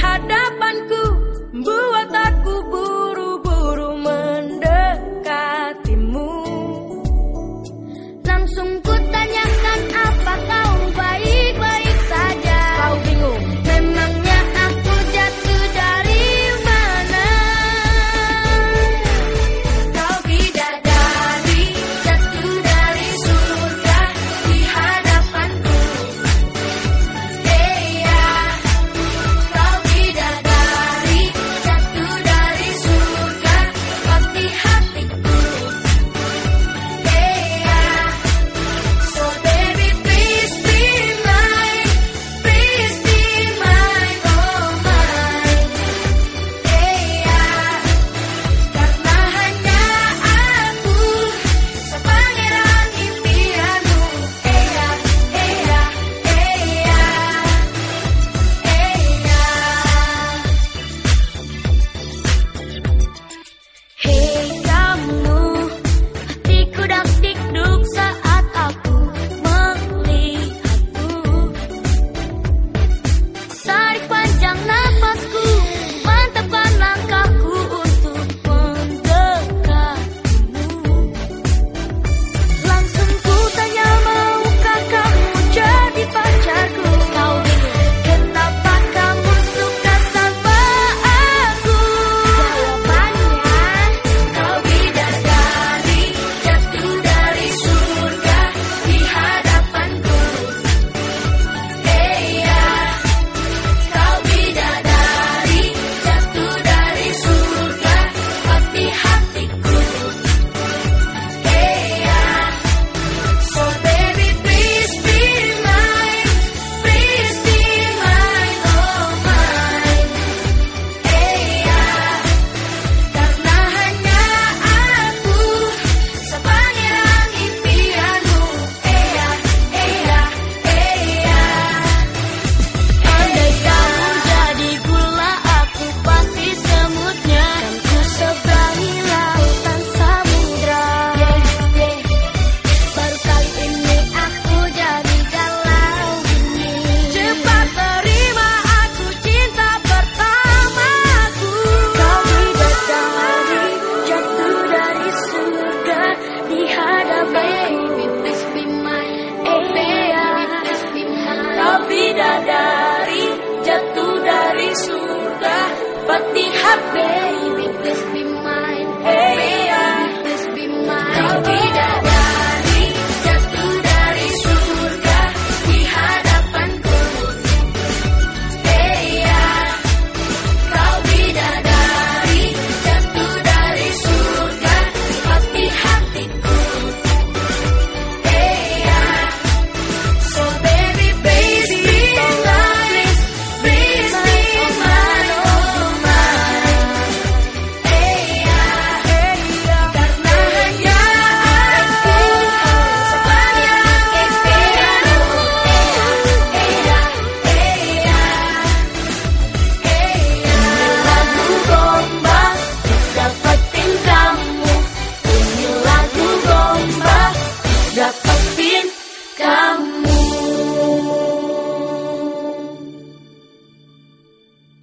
terhadap putih happy.